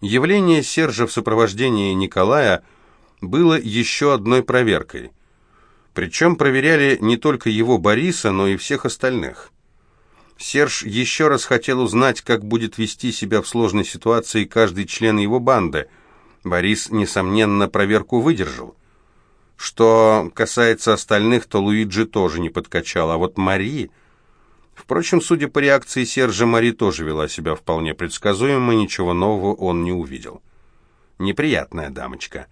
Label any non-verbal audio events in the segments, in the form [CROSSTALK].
Явление Сержа в сопровождении Николая было еще одной проверкой. Причем проверяли не только его Бориса, но и всех остальных. Серж еще раз хотел узнать, как будет вести себя в сложной ситуации каждый член его банды. Борис, несомненно, проверку выдержал. Что касается остальных, то Луиджи тоже не подкачал, а вот Мари... Впрочем, судя по реакции Сержа, Мари тоже вела себя вполне предсказуемо, ничего нового он не увидел. Неприятная дамочка.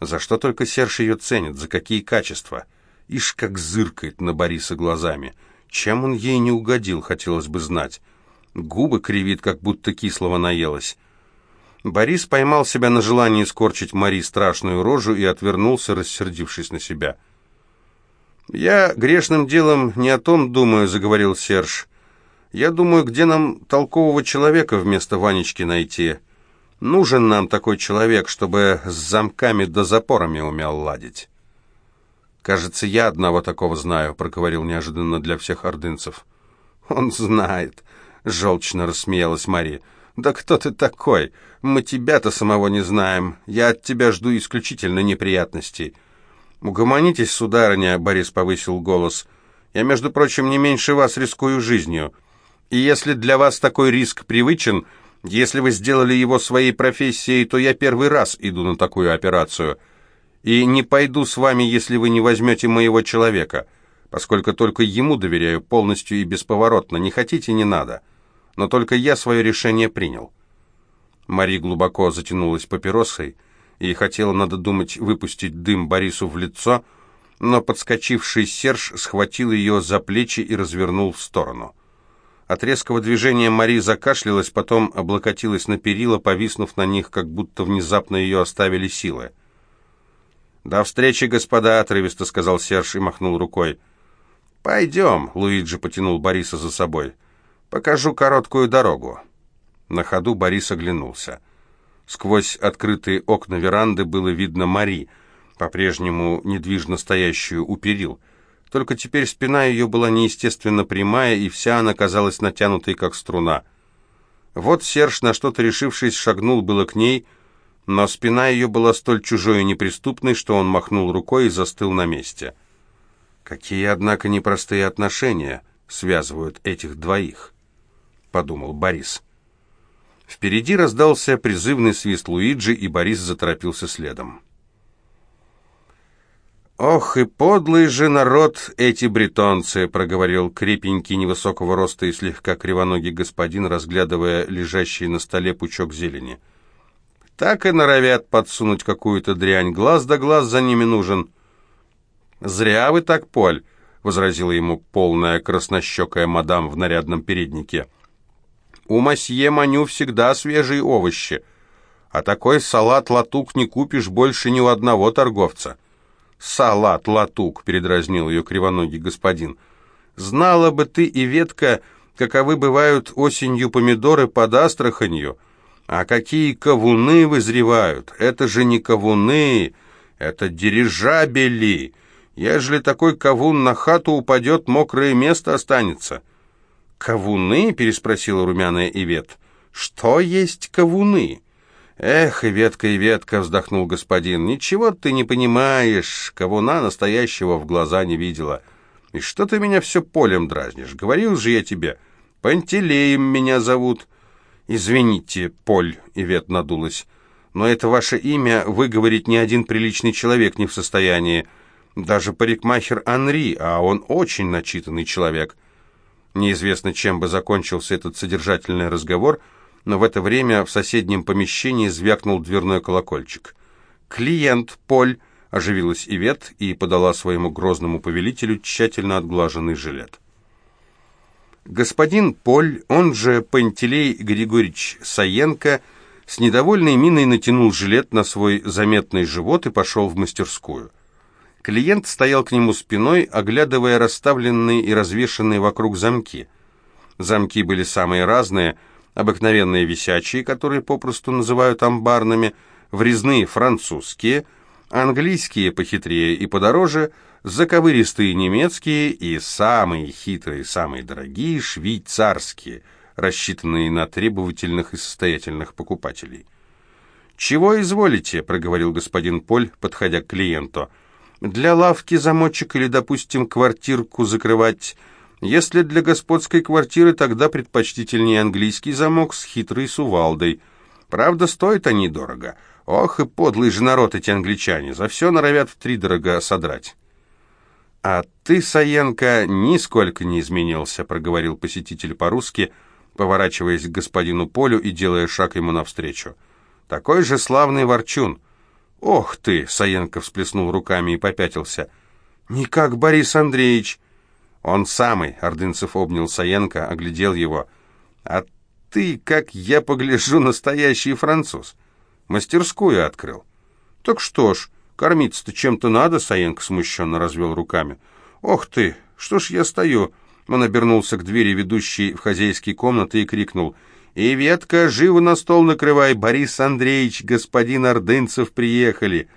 За что только Серж ее ценит, за какие качества. Ишь, как зыркает на Бориса глазами. Чем он ей не угодил, хотелось бы знать. Губы кривит, как будто кислого наелась. Борис поймал себя на желании скорчить Мари страшную рожу и отвернулся, рассердившись на себя. — «Я грешным делом не о том думаю», — заговорил Серж. «Я думаю, где нам толкового человека вместо Ванечки найти. Нужен нам такой человек, чтобы с замками да запорами умел ладить». «Кажется, я одного такого знаю», — проговорил неожиданно для всех ордынцев. «Он знает», — желчно рассмеялась Мария. «Да кто ты такой? Мы тебя-то самого не знаем. Я от тебя жду исключительно неприятностей». «Угомонитесь, сударыня», — Борис повысил голос. «Я, между прочим, не меньше вас рискую жизнью. И если для вас такой риск привычен, если вы сделали его своей профессией, то я первый раз иду на такую операцию. И не пойду с вами, если вы не возьмете моего человека, поскольку только ему доверяю полностью и бесповоротно. Не хотите, не надо. Но только я свое решение принял». Мари глубоко затянулась папиросой, — и хотела, надо думать, выпустить дым Борису в лицо, но подскочивший Серж схватил ее за плечи и развернул в сторону. От резкого движения Мари закашлялась, потом облокотилась на перила, повиснув на них, как будто внезапно ее оставили силы. «До встречи, господа!» — отрывисто сказал Серж и махнул рукой. «Пойдем!» — Луиджи потянул Бориса за собой. «Покажу короткую дорогу». На ходу Борис оглянулся. Сквозь открытые окна веранды было видно Мари, по-прежнему недвижно стоящую у перил. Только теперь спина ее была неестественно прямая, и вся она казалась натянутой, как струна. Вот Серж, на что-то решившись, шагнул было к ней, но спина ее была столь чужой и неприступной, что он махнул рукой и застыл на месте. «Какие, однако, непростые отношения связывают этих двоих», — подумал Борис. Впереди раздался призывный свист Луиджи, и Борис заторопился следом. «Ох и подлый же народ эти бретонцы!» — проговорил крепенький невысокого роста и слегка кривоногий господин, разглядывая лежащий на столе пучок зелени. «Так и норовят подсунуть какую-то дрянь. Глаз да глаз за ними нужен». «Зря вы так, Поль!» — возразила ему полная краснощекая мадам в нарядном переднике. — у масье Маню всегда свежие овощи, а такой салат-латук не купишь больше ни у одного торговца». «Салат-латук», — передразнил ее кривоногий господин. «Знала бы ты, и ветка, каковы бывают осенью помидоры под Астраханью. А какие кавуны вызревают! Это же не кавуны, это дирижабели. Ежели такой кавун на хату упадет, мокрое место останется». «Кавуны?» — переспросила румяная Ивет. «Что есть кавуны?» «Эх, Иветка, Иветка!» — вздохнул господин. «Ничего ты не понимаешь, кавуна настоящего в глаза не видела. И что ты меня все полем дразнишь? Говорил же я тебе, Пантелеем меня зовут». «Извините, Поль», — Ивет надулась, «но это ваше имя выговорить ни один приличный человек не в состоянии. Даже парикмахер Анри, а он очень начитанный человек». Неизвестно, чем бы закончился этот содержательный разговор, но в это время в соседнем помещении звякнул дверной колокольчик. «Клиент, Поль!» — оживилась Ивет и подала своему грозному повелителю тщательно отглаженный жилет. Господин Поль, он же Пантелей Григорьевич Саенко, с недовольной миной натянул жилет на свой заметный живот и пошел в мастерскую. Клиент стоял к нему спиной, оглядывая расставленные и развешанные вокруг замки. Замки были самые разные, обыкновенные висячие, которые попросту называют амбарными, врезные французские, английские похитрее и подороже, заковыристые немецкие и самые хитрые, самые дорогие швейцарские, рассчитанные на требовательных и состоятельных покупателей. «Чего изволите?» — проговорил господин Поль, подходя к клиенту. «Для лавки замочек или, допустим, квартирку закрывать. Если для господской квартиры, тогда предпочтительнее английский замок с хитрой сувалдой. Правда, стоят они дорого. Ох и подлый же народ эти англичане, за все норовят втридорого содрать». «А ты, Саенко, нисколько не изменился», — проговорил посетитель по-русски, поворачиваясь к господину Полю и делая шаг ему навстречу. «Такой же славный ворчун». «Ох ты!» — Саенко всплеснул руками и попятился. «Не как Борис Андреевич!» «Он самый!» — Ордынцев обнял Саенко, оглядел его. «А ты, как я погляжу, настоящий француз. Мастерскую открыл». «Так что ж...» «Кормиться-то чем-то надо», — Саенко смущенно развел руками. «Ох ты, что ж я стою?» Он обернулся к двери, ведущей в хозяйские комнаты, и крикнул. «И ветка, живо на стол накрывай! Борис Андреевич, господин Ордынцев приехали!»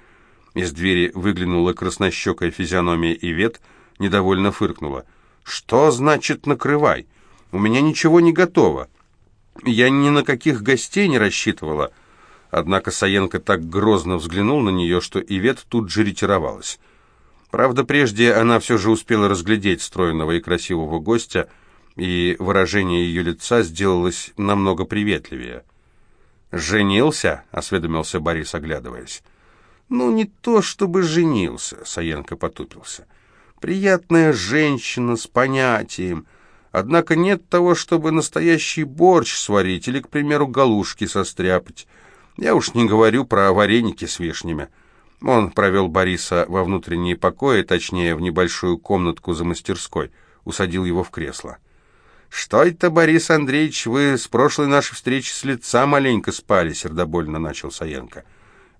Из двери выглянула краснощекая физиономия Ивет, недовольно фыркнула. «Что значит накрывай? У меня ничего не готово. Я ни на каких гостей не рассчитывала». Однако Саенко так грозно взглянул на нее, что Ивет тут же ретировалась. Правда, прежде она все же успела разглядеть стройного и красивого гостя, и выражение ее лица сделалось намного приветливее. «Женился?» — осведомился Борис, оглядываясь. «Ну, не то чтобы женился», — Саенко потупился. «Приятная женщина с понятием. Однако нет того, чтобы настоящий борщ сварить или, к примеру, галушки состряпать». Я уж не говорю про вареники с вишнями. Он провел Бориса во внутренние покои, точнее, в небольшую комнатку за мастерской, усадил его в кресло. «Что это, Борис Андреевич, вы с прошлой нашей встречи с лица маленько спали?» — сердобольно начал Саенко.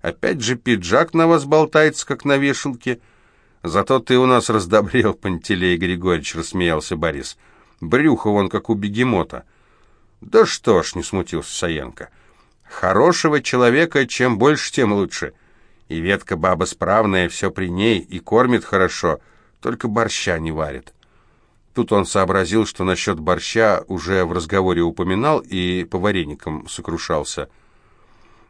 «Опять же пиджак на вас болтается, как на вешалке». «Зато ты у нас раздобрел, [LAUGHS] Пантелей Григорьевич», — рассмеялся Борис. «Брюхо вон, как у бегемота». «Да что ж», — не смутился Саенко, — Хорошего человека чем больше, тем лучше. И ветка баба справная, все при ней, и кормит хорошо, только борща не варит. Тут он сообразил, что насчет борща уже в разговоре упоминал и по вареникам сокрушался.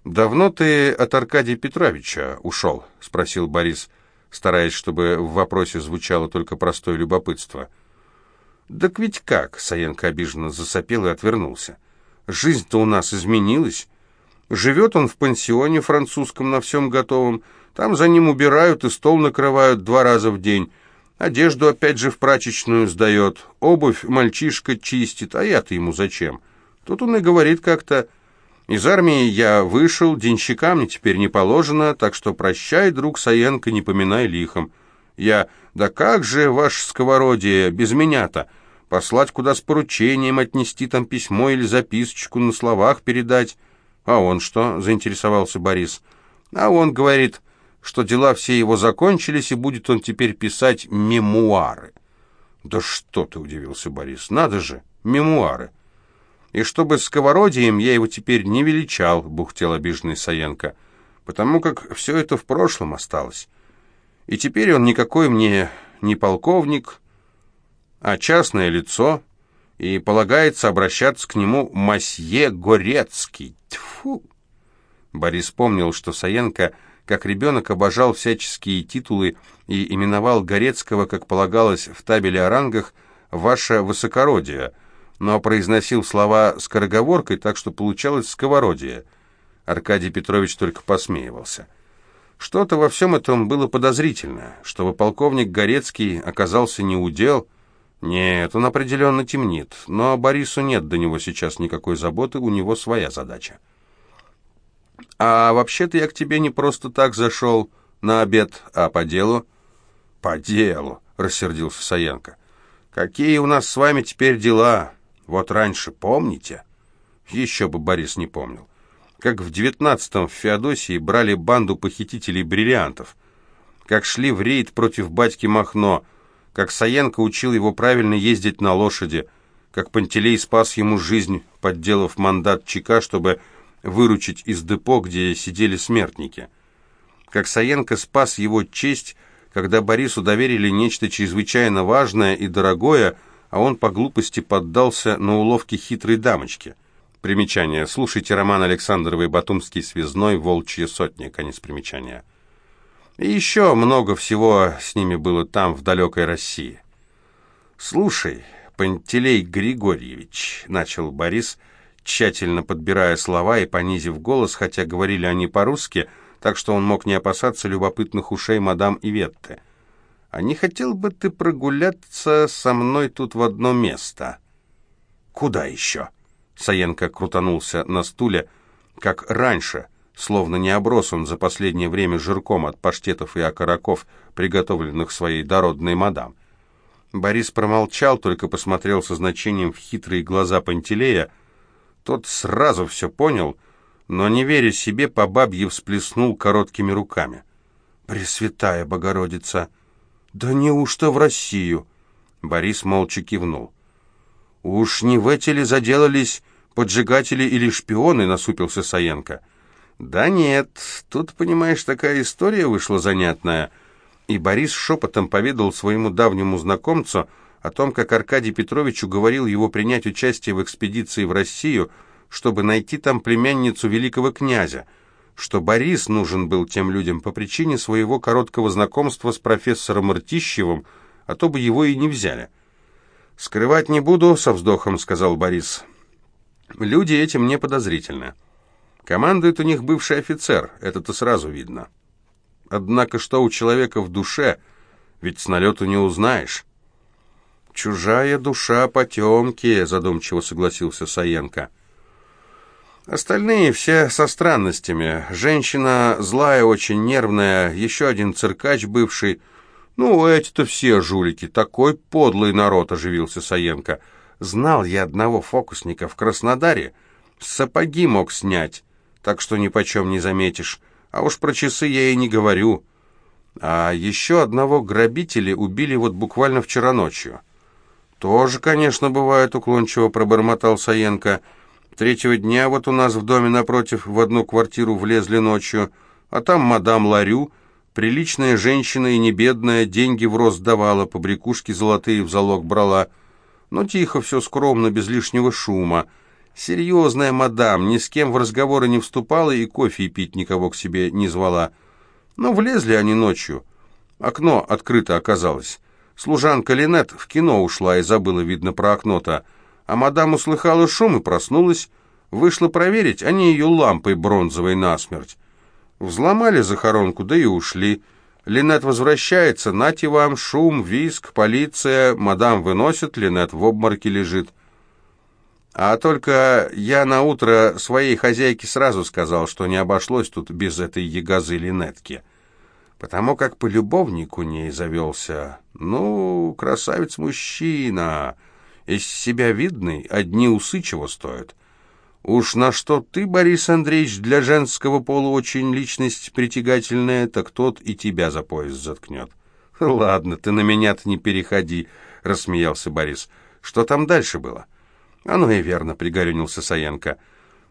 «Давно ты от Аркадия Петровича ушел?» — спросил Борис, стараясь, чтобы в вопросе звучало только простое любопытство. «Так ведь как?» — Саенко обиженно засопел и отвернулся. «Жизнь-то у нас изменилась». Живет он в пансионе французском на всем готовом. Там за ним убирают и стол накрывают два раза в день. Одежду опять же в прачечную сдает. Обувь мальчишка чистит, а я-то ему зачем? Тут он и говорит как-то... Из армии я вышел, денщика мне теперь не положено, так что прощай, друг Саенко, не поминай лихом. Я, да как же, ваш сковородие, без меня-то? Послать куда с поручением, отнести там письмо или записочку на словах передать... «А он что?» — заинтересовался Борис. «А он говорит, что дела все его закончились, и будет он теперь писать мемуары». «Да что ты!» — удивился Борис. «Надо же, мемуары!» «И чтобы сковородием я его теперь не величал», — бухтел обиженный Саенко, «потому как все это в прошлом осталось. И теперь он никакой мне не полковник, а частное лицо» и полагается обращаться к нему «Масье Горецкий». Тьфу! Борис помнил, что Саенко, как ребенок, обожал всяческие титулы и именовал Горецкого, как полагалось в табеле о рангах, «Ваше высокородие», но произносил слова скороговоркой, так что получалось «сковородие». Аркадий Петрович только посмеивался. Что-то во всем этом было подозрительно, чтобы полковник Горецкий оказался неудел, нет, он определенно темнит, но Борису нет до него сейчас никакой заботы, у него своя задача. «А вообще-то я к тебе не просто так зашел на обед, а по делу». «По делу», — рассердился Саенко. «Какие у нас с вами теперь дела? Вот раньше помните?» Еще бы Борис не помнил. Как в девятнадцатом в Феодосии брали банду похитителей бриллиантов. Как шли в рейд против батьки Махно — как Саенко учил его правильно ездить на лошади, как Пантелей спас ему жизнь, подделав мандат ЧК, чтобы выручить из депо, где сидели смертники. Как Саенко спас его честь, когда Борису доверили нечто чрезвычайно важное и дорогое, а он по глупости поддался на уловки хитрой дамочки. Примечание. Слушайте роман Александровой «Батумский связной. Волчья сотня». Конец примечания. И еще много всего с ними было там, в далекой России. «Слушай, Пантелей Григорьевич», — начал Борис, тщательно подбирая слова и понизив голос, хотя говорили они по-русски, так что он мог не опасаться любопытных ушей мадам Иветты. «А не хотел бы ты прогуляться со мной тут в одно место?» «Куда еще?» Саенко крутанулся на стуле, как раньше, словно не оброс он за последнее время жирком от паштетов и окороков, приготовленных своей дородной мадам. Борис промолчал, только посмотрел со значением в хитрые глаза Пантелея. Тот сразу все понял, но, не веря себе, по бабье всплеснул короткими руками. «Пресвятая Богородица! Да неужто в Россию?» Борис молча кивнул. «Уж не в эти ли заделались поджигатели или шпионы?» — насупился Саенко. «Да нет, тут, понимаешь, такая история вышла занятная». И Борис шепотом поведал своему давнему знакомцу о том, как Аркадий Петрович уговорил его принять участие в экспедиции в Россию, чтобы найти там племянницу великого князя, что Борис нужен был тем людям по причине своего короткого знакомства с профессором Ртищевым, а то бы его и не взяли. «Скрывать не буду», — со вздохом сказал Борис. «Люди этим не подозрительны. Командует у них бывший офицер, это-то сразу видно. Однако что у человека в душе, ведь с налету не узнаешь». «Чужая душа потемки», — задумчиво согласился Саенко. Остальные все со странностями. Женщина злая, очень нервная, еще один циркач бывший — «Ну, эти-то все жулики. Такой подлый народ», — оживился Саенко. «Знал я одного фокусника в Краснодаре. Сапоги мог снять, так что ни почем не заметишь. А уж про часы я и не говорю. А еще одного грабителя убили вот буквально вчера ночью». «Тоже, конечно, бывает», — уклончиво пробормотал Саенко. «Третьего дня вот у нас в доме напротив в одну квартиру влезли ночью, а там мадам Ларю...» Приличная женщина и не бедная, деньги в рост давала, побрякушки золотые в залог брала. Но тихо, все скромно, без лишнего шума. Серьезная мадам, ни с кем в разговоры не вступала и кофе пить никого к себе не звала. Но влезли они ночью. Окно открыто оказалось. Служанка Линет в кино ушла и забыла, видно, про окно-то. А мадам услыхала шум и проснулась. Вышла проверить, они ее лампой бронзовой насмерть. Взломали захоронку, да и ушли. Линет возвращается, нате вам, шум, виск, полиция, мадам выносит, Линет в обморке лежит. А только я на утро своей хозяйке сразу сказал, что не обошлось тут без этой ягозы Линетки. Потому как по любовнику ней завелся. Ну, красавец-мужчина, из себя видный, одни усы чего стоят. Уж на что ты, Борис Андреевич, для женского пола очень личность притягательная, так тот и тебя за пояс заткнет. Ладно, ты на меня-то не переходи, рассмеялся Борис. Что там дальше было? Оно и верно, пригорюнился Саенко.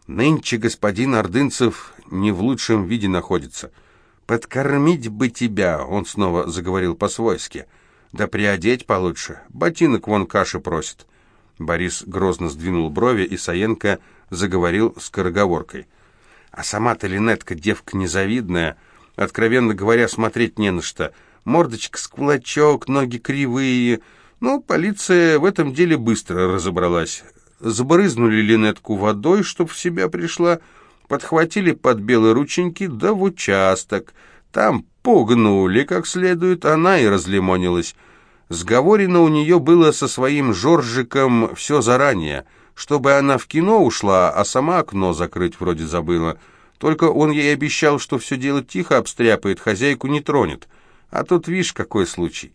Нынче господин Ордынцев не в лучшем виде находится. Подкормить бы тебя, он снова заговорил по-свойски. Да приодеть получше. Ботинок вон каши просит. Борис грозно сдвинул брови, и Саенко заговорил скороговоркой. А сама-то Линетка девка незавидная, откровенно говоря, смотреть не на что. Мордочка с кулачок, ноги кривые. Ну, полиция в этом деле быстро разобралась. Забрызнули Линетку водой, чтоб в себя пришла, подхватили под белые рученьки, да в участок. Там пугнули как следует, она и разлимонилась. Сговорено у нее было со своим Жоржиком все заранее — чтобы она в кино ушла, а сама окно закрыть вроде забыла. Только он ей обещал, что все дело тихо обстряпает, хозяйку не тронет. А тут, видишь, какой случай.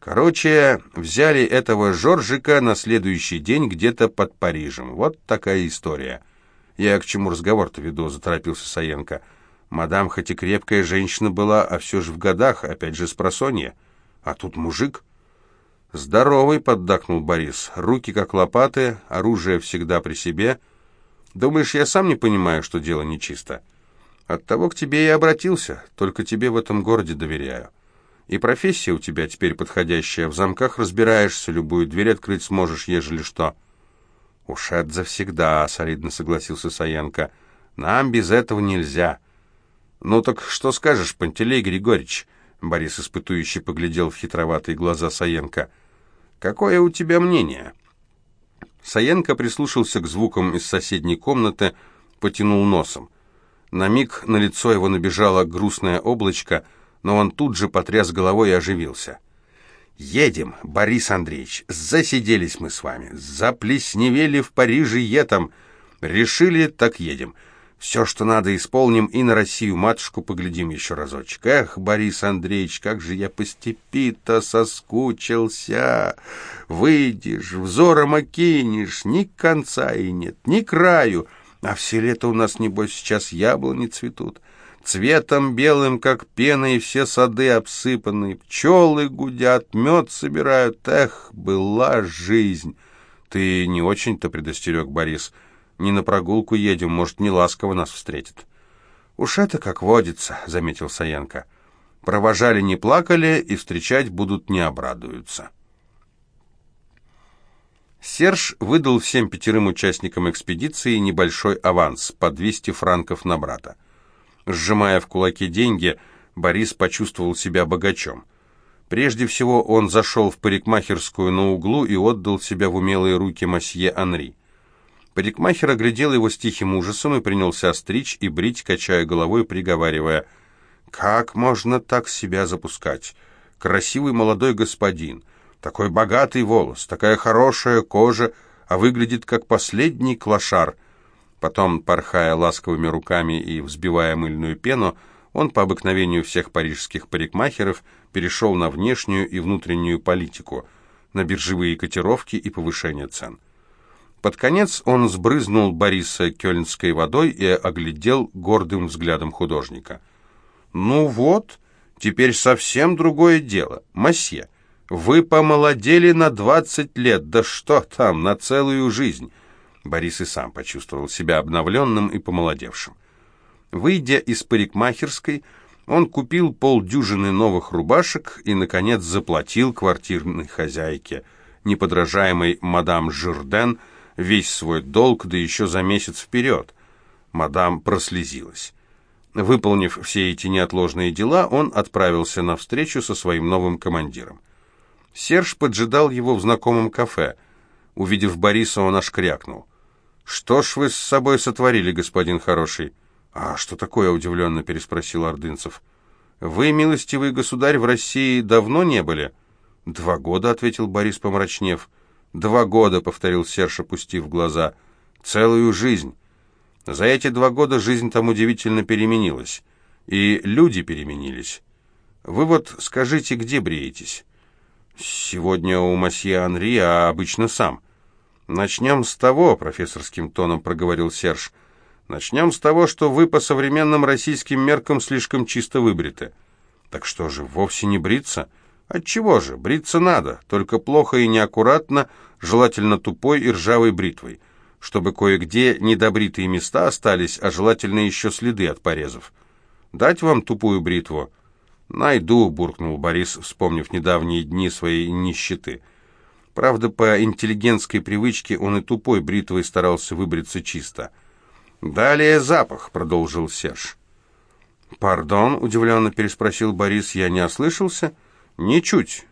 Короче, взяли этого Жоржика на следующий день где-то под Парижем. Вот такая история. Я к чему разговор-то веду, заторопился Саенко. Мадам хоть и крепкая женщина была, а все же в годах, опять же с просонья. А тут мужик... «Здоровый», — поддакнул Борис. «Руки как лопаты, оружие всегда при себе. Думаешь, я сам не понимаю, что дело нечисто? Оттого к тебе и обратился, только тебе в этом городе доверяю. И профессия у тебя теперь подходящая, в замках разбираешься, любую дверь открыть сможешь, ежели что». «Уж это завсегда», — солидно согласился Саенко. «Нам без этого нельзя». «Ну так что скажешь, Пантелей Григорьевич?» Борис испытующе поглядел в хитроватые глаза Саенко. «Какое у тебя мнение?» Саенко прислушался к звукам из соседней комнаты, потянул носом. На миг на лицо его набежало грустное облачко, но он тут же потряс головой и оживился. «Едем, Борис Андреевич, засиделись мы с вами, заплесневели в Париже етом, решили, так едем». Все, что надо, исполним, и на Россию матушку поглядим еще разочек. Эх, Борис Андреевич, как же я по степи-то соскучился. Выйдешь, взором окинешь, ни конца и нет, ни краю. А все лето у нас, небось, сейчас яблони цветут. Цветом белым, как пена, и все сады обсыпаны. Пчелы гудят, мед собирают. Эх, была жизнь. Ты не очень-то предостерег, Борис, — не на прогулку едем, может, не ласково нас встретит». «Уж это как водится», — заметил Саенко. «Провожали не плакали, и встречать будут не обрадуются». Серж выдал всем пятерым участникам экспедиции небольшой аванс по 200 франков на брата. Сжимая в кулаке деньги, Борис почувствовал себя богачом. Прежде всего он зашел в парикмахерскую на углу и отдал себя в умелые руки масье Анри. Парикмахер оглядел его с тихим ужасом и принялся стричь и брить, качая головой, приговаривая, «Как можно так себя запускать? Красивый молодой господин, такой богатый волос, такая хорошая кожа, а выглядит как последний клошар». Потом, порхая ласковыми руками и взбивая мыльную пену, он по обыкновению всех парижских парикмахеров перешел на внешнюю и внутреннюю политику, на биржевые котировки и повышение цен. Под конец он сбрызнул Бориса кёльнской водой и оглядел гордым взглядом художника. «Ну вот, теперь совсем другое дело. Масье, вы помолодели на двадцать лет, да что там, на целую жизнь!» Борис и сам почувствовал себя обновленным и помолодевшим. Выйдя из парикмахерской, он купил полдюжины новых рубашек и, наконец, заплатил квартирной хозяйке, неподражаемой мадам Жирден, весь свой долг, да еще за месяц вперед. Мадам прослезилась. Выполнив все эти неотложные дела, он отправился на встречу со своим новым командиром. Серж поджидал его в знакомом кафе. Увидев Бориса, он аж крякнул. «Что ж вы с собой сотворили, господин хороший?» «А что такое?» — удивленно переспросил Ордынцев. «Вы, милостивый государь, в России давно не были?» «Два года», — ответил Борис, помрачнев. «Два года», — повторил Серж, опустив глаза. «Целую жизнь. За эти два года жизнь там удивительно переменилась. И люди переменились. Вы вот скажите, где бреетесь?» «Сегодня у масье Анри, а обычно сам». «Начнем с того», — профессорским тоном проговорил Серж. «Начнем с того, что вы по современным российским меркам слишком чисто выбриты». «Так что же, вовсе не бриться?» Отчего же, бриться надо, только плохо и неаккуратно, желательно тупой и ржавой бритвой, чтобы кое-где недобритые места остались, а желательно еще следы от порезов. Дать вам тупую бритву? Найду, буркнул Борис, вспомнив недавние дни своей нищеты. Правда, по интеллигентской привычке он и тупой бритвой старался выбриться чисто. «Далее запах», — продолжил Серж. «Пардон», — удивленно переспросил Борис, — «я не ослышался?» «Ничуть.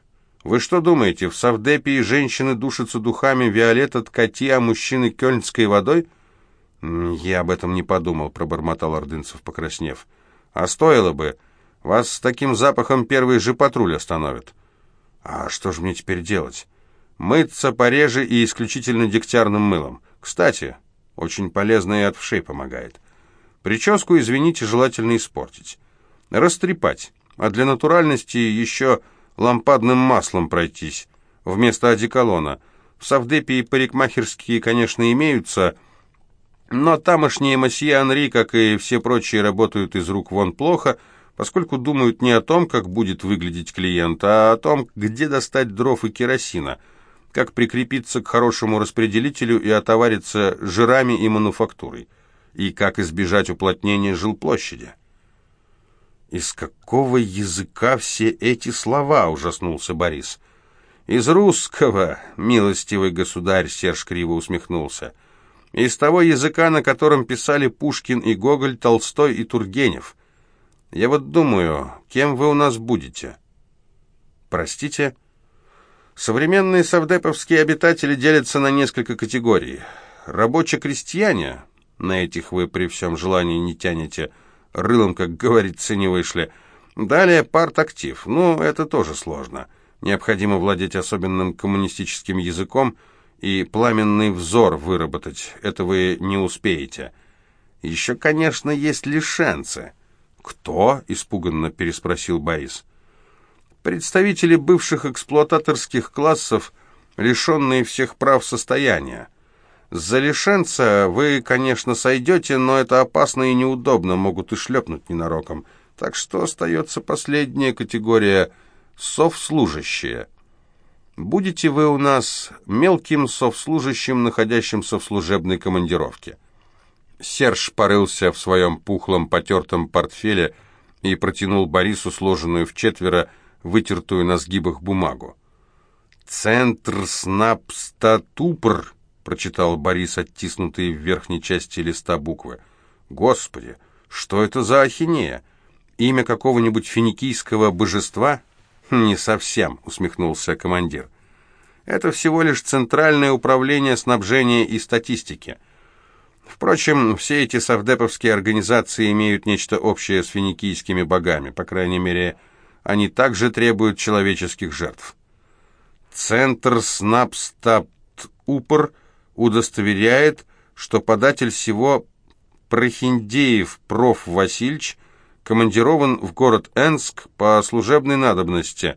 Вы что думаете, в Савдепии женщины душатся духами Виолетта Ткати, а мужчины кёльнской водой?» «Я об этом не подумал», — пробормотал Ордынцев, покраснев. «А стоило бы. Вас с таким запахом первый же патруль остановит». «А что же мне теперь делать?» «Мыться пореже и исключительно дегтярным мылом. Кстати, очень полезно и от вшей помогает. Прическу, извините, желательно испортить. Растрепать, а для натуральности еще лампадным маслом пройтись, вместо одеколона. В Савдепе и парикмахерские, конечно, имеются, но тамошние масье Анри, как и все прочие, работают из рук вон плохо, поскольку думают не о том, как будет выглядеть клиент, а о том, где достать дров и керосина, как прикрепиться к хорошему распределителю и отовариться жирами и мануфактурой, и как избежать уплотнения жилплощади. «Из какого языка все эти слова?» — ужаснулся Борис. «Из русского, милостивый государь», — Серж криво усмехнулся. «Из того языка, на котором писали Пушкин и Гоголь, Толстой и Тургенев. Я вот думаю, кем вы у нас будете?» «Простите?» Современные совдеповские обитатели делятся на несколько категорий. Рабоче-крестьяне, на этих вы при всем желании не тянете, рылом, как говорится, не вышли. Далее парт-актив, ну, это тоже сложно. Необходимо владеть особенным коммунистическим языком и пламенный взор выработать. Это вы не успеете. Еще, конечно, есть лишенцы. «Кто?» — испуганно переспросил Борис. «Представители бывших эксплуататорских классов, лишенные всех прав состояния. За лишенца вы, конечно, сойдете, но это опасно и неудобно, могут и шлепнуть ненароком. Так что остается последняя категория — совслужащие. Будете вы у нас мелким совслужащим, находящимся в служебной командировке. Серж порылся в своем пухлом потертом портфеле и протянул Борису сложенную в четверо, вытертую на сгибах бумагу. «Центр снапстатупр», — прочитал Борис, оттиснутые в верхней части листа буквы. «Господи, что это за ахинея? Имя какого-нибудь финикийского божества?» «Не совсем», — усмехнулся командир. «Это всего лишь Центральное управление снабжения и статистики. Впрочем, все эти совдеповские организации имеют нечто общее с финикийскими богами, по крайней мере, они также требуют человеческих жертв. Центр Снапстапт-Упор удостоверяет, что податель всего Прохиндеев проф. Васильевич командирован в город Энск по служебной надобности,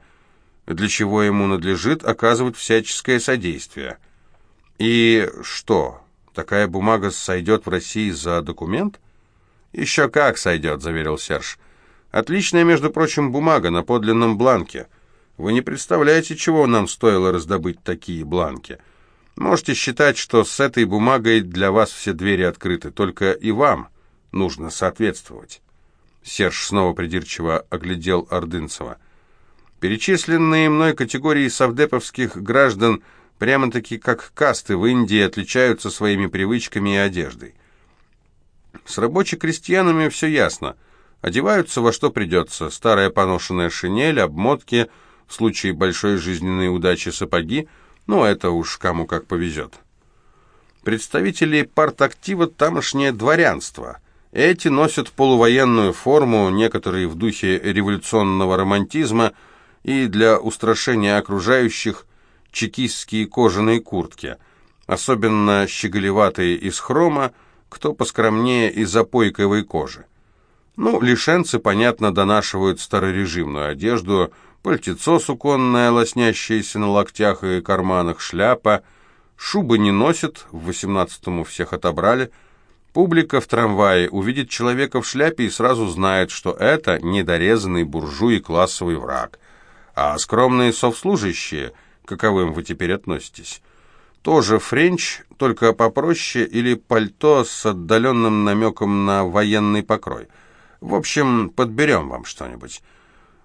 для чего ему надлежит оказывать всяческое содействие. И что, такая бумага сойдет в России за документ? Еще как сойдет, заверил Серж. Отличная, между прочим, бумага на подлинном бланке. Вы не представляете, чего нам стоило раздобыть такие бланки. Можете считать, что с этой бумагой для вас все двери открыты, только и вам нужно соответствовать. Серж снова придирчиво оглядел Ордынцева. Перечисленные мной категории совдеповских граждан прямо-таки как касты в Индии отличаются своими привычками и одеждой. С рабоче-крестьянами все ясно. Одеваются во что придется. Старая поношенная шинель, обмотки, в случае большой жизненной удачи сапоги, ну, это уж кому как повезет. Представители партактива тамошнее дворянство – эти носят полувоенную форму, некоторые в духе революционного романтизма, и для устрашения окружающих чекистские кожаные куртки, особенно щеголеватые из хрома, кто поскромнее из запойковой кожи. Ну, лишенцы, понятно, донашивают старорежимную одежду, пальтецо суконное, лоснящееся на локтях и карманах, шляпа, шубы не носят, в восемнадцатому всех отобрали – Публика в трамвае увидит человека в шляпе и сразу знает, что это недорезанный буржуй и классовый враг. А скромные совслужащие, каковым вы теперь относитесь, тоже френч, только попроще, или пальто с отдаленным намеком на военный покрой. В общем, подберем вам что-нибудь.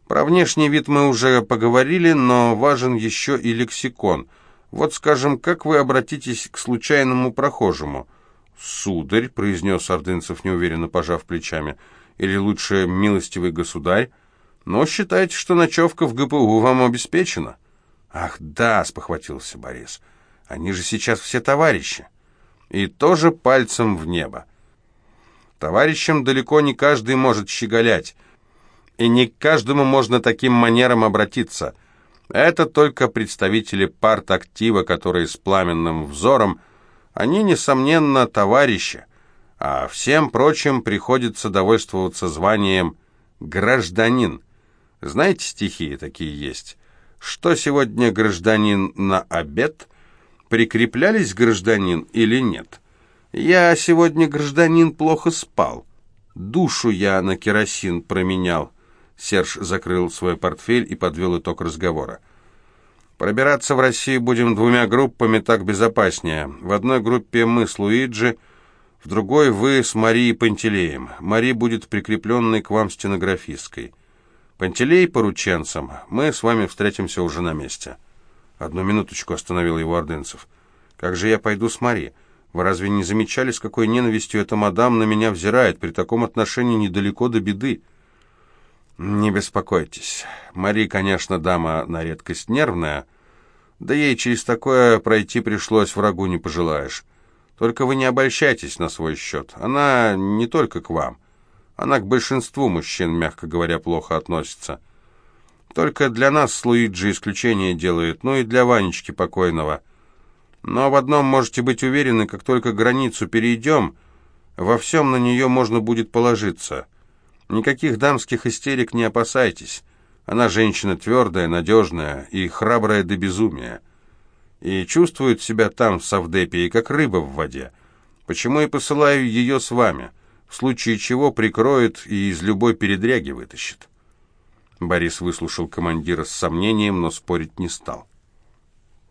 Про внешний вид мы уже поговорили, но важен еще и лексикон. Вот, скажем, как вы обратитесь к случайному прохожему – «Сударь», — произнес Ордынцев, неуверенно пожав плечами, «или лучше милостивый государь, но считайте, что ночевка в ГПУ вам обеспечена». «Ах, да», — спохватился Борис, — «они же сейчас все товарищи». И тоже пальцем в небо. Товарищам далеко не каждый может щеголять, и не к каждому можно таким манером обратиться. Это только представители парт-актива, которые с пламенным взором они, несомненно, товарищи, а всем прочим приходится довольствоваться званием «гражданин». Знаете, стихи такие есть. Что сегодня гражданин на обед? Прикреплялись гражданин или нет? Я сегодня гражданин плохо спал. Душу я на керосин променял. Серж закрыл свой портфель и подвел итог разговора. Пробираться в Россию будем двумя группами, так безопаснее. В одной группе мы с Луиджи, в другой вы с Марией Пантелеем. Мари будет прикрепленной к вам стенографисткой. Пантелей порученцем. Мы с вами встретимся уже на месте». Одну минуточку остановил его Орденцев. «Как же я пойду с Мари? Вы разве не замечали, с какой ненавистью эта мадам на меня взирает? При таком отношении недалеко до беды». «Не беспокойтесь. Мари, конечно, дама на редкость нервная. Да ей через такое пройти пришлось, врагу не пожелаешь. Только вы не обольщайтесь на свой счет. Она не только к вам. Она к большинству мужчин, мягко говоря, плохо относится. Только для нас с Луиджи исключение делает, ну и для Ванечки покойного. Но в одном можете быть уверены, как только границу перейдем, во всем на нее можно будет положиться». Никаких дамских истерик не опасайтесь. Она женщина твердая, надежная и храбрая до безумия. И чувствует себя там, в Савдепии, как рыба в воде. Почему и посылаю ее с вами, в случае чего прикроет и из любой передряги вытащит. Борис выслушал командира с сомнением, но спорить не стал.